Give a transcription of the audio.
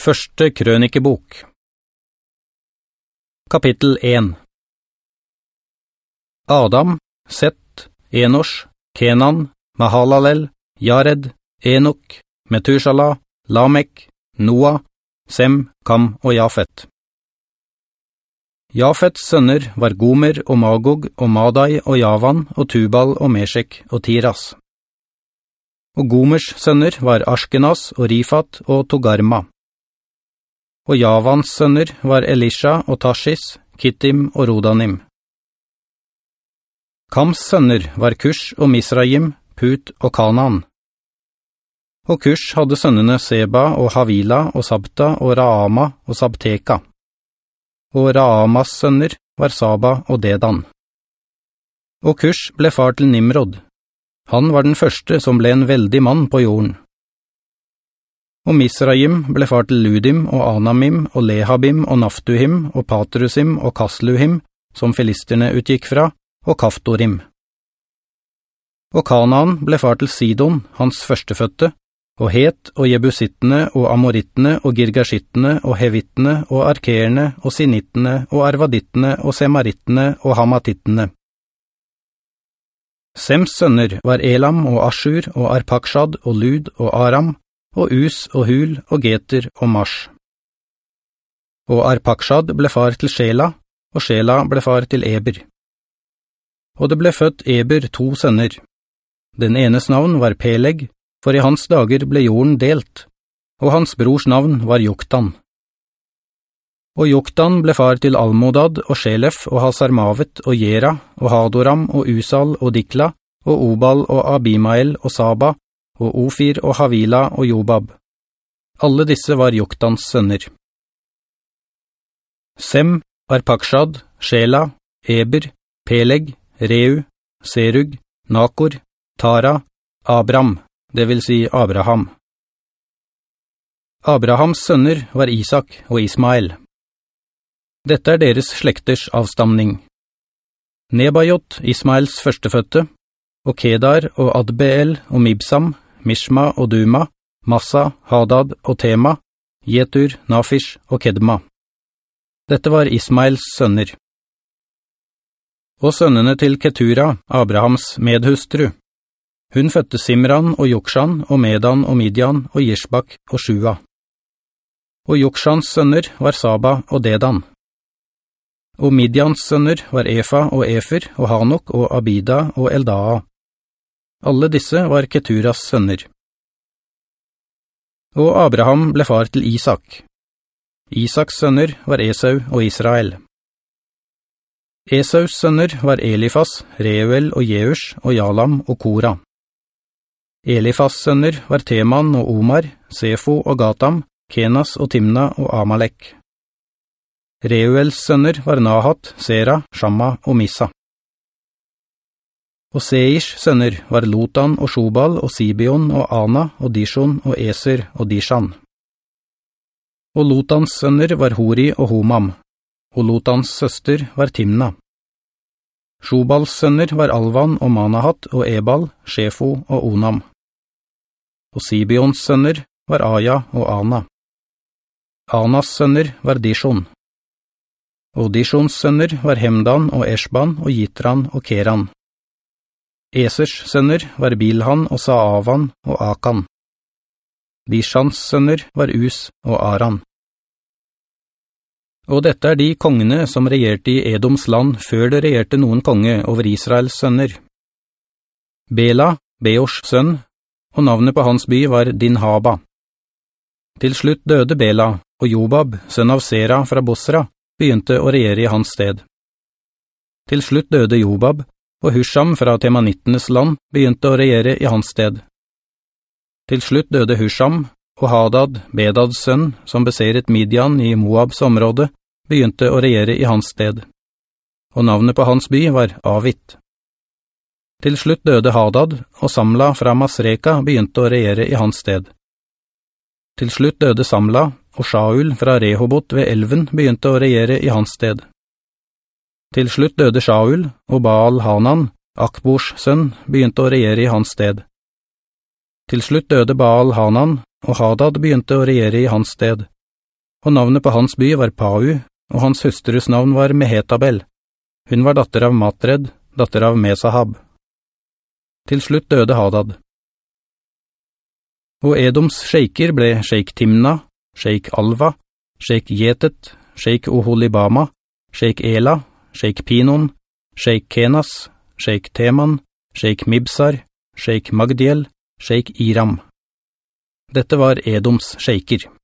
Første krønikebok Kapittel 1 Adam, Sett, Enosh, Kenan, Mahalalel, Jared, Enok, Metushala, Lamek, Noah, Sem, Kam og Jafet. Jafets sønner var Gomer og Magog og Madai og Javan og Tubal og Meshek og Tiras. Og Gomers sønner var Ashkenas og Rifat og Togarma. Og Javans sønner var Elisha og Tashis, Kittim og Rodanim. Kams sønner var Kush og Misraim, Put og Kanaan. Og Kush hadde sønnene Seba og Havila og Sabta og Raama og Sabteka og Raamas sønner var Saba og Dedan. Og Kush ble far til Nimrod. Han var den første som ble en veldig mann på jorden. Og Misraim ble far til Ludim og Anamim og Lehabim og Naftuhim og Patrusim og Kasluhim, som filisterne utgikk fra, og Kaftorim. Og Kanaan ble far til Sidon, hans førsteføtte, og Het og Jebusittene og Amorittene og Girgashittene og Hevittene og Arkeerne og Sinittene og Arvadittene og Semarittene og Hamatittene. Sems sønner var Elam og Ashur og Arpakshad og Lud og Aram og Us og Hul og Geter og Mars. Og Arpakshad ble far til Shela, og Shela ble far til Eber. Og det ble født Eber to sønner. Den enes navn var Peleg, for i hans dager ble jorden delt, og hans brors navn var Joktan. Og Joktan ble far til Almodad og Sjelef og Hasarmavet og Jera og Hadoram og Usal og Dikla og Obal og Abimael og Saba og Ofir og Havila og Jobab. Alle disse var Joktans sønner. Sem, Arpakshad, Shela, Eber, Peleg, Reu, Serug, Nakor, Tara, Abram, det vil si Abraham. Abrahams sønner var Isak og Ismael. Dette er deres slekters avstamning. Nebajot, Ismaels førsteføtte, og Kedar og Adbeel og Mibsam, Mishma og Duma, Massa, Hadad og Tema, Jetur, Nafish og Kedma. Dette var Ismaels sønner. Og sønnene til Ketura, Abrahams medhustru, hun fødte Simran og Jokshan og Medan og Midian og Jishbak og Shua. Og Jokshans sønner var Saba og Dedan. Og Midians sønner var Efa og Efer og Hanok og Abida og Eldaa. Alle disse var Keturas sønner. Og Abraham ble far til Isak. Isaks sønner var Esau og Israel. Esaus sønner var Elifas, Reuel og Jeus og Jalam og Kora. Elifas sønner var Teman og Omar, Sefo og Gatam, Kenas og Timna og Amalek. Reuels sønner var Nahat, Sera, Shamma og Missa. Og Seish sønner var Lotan og Shobal og Sibion og Ana og Dishon og Eser og Dishan. Og Lotans sønner var Hori og Homam, og Lotans søster var Timna. Shobals sønner var Alvan og Manahat og Ebal, Shefo og Onam og Sibions sønner var Aya og Ana. Anas sønner var Dishon. Og Dishons sønner var Hemdan og Eshban og Jitran og Keran. Esers sønner var Bilhan og Saavan og Akan. Dishans sønner var Us og Aran. Og dette er de kongene som regjerte i Edoms land før det regjerte noen konge over Israels sønner. Bela, Beors sønn, og navnet på hans by var Dinhaba. Til slutt døde Bela, og Jobab, sønn av Sera fra Bosra, begynte å regjere i hans sted. Til slutt døde Jobab, og Husham fra Temanittenes land begynte å regjere i hans sted. Til slutt døde Husham, og Hadad, Bedads sønn, som beseret Midian i Moabs område, begynte å regjere i hans sted. Og navnet på hans by var Avit. Til slutt døde Hadad, og Samla fra Masreka begynte å regjere i hans sted. Til slutt døde Samla, og Shaul fra Rehobot ved elven begynte å regjere i hans sted. Til slutt døde Shaul, og Baal Hanan, Akbors sønn, begynte å regjere i hans sted. Til slutt døde Baal Hanan, og Hadad begynte å regjere i hans sted, og navnet på hans by var Pau, og hans hustrus navn var Mehetabel. Hun var datter av Matred, datter av Mesahab. Til slutt døde Hadad. Og Edoms sjeiker ble sjeik Timna, sjeik Alva, sjeik Jetet, sjeik Oholibama, sjeik Ela, sheik Pinon, sheik Kenas, sheik Teman, sheik Mibsar, sheik Magdiel, sheik Iram. Dette var Edoms sheiker.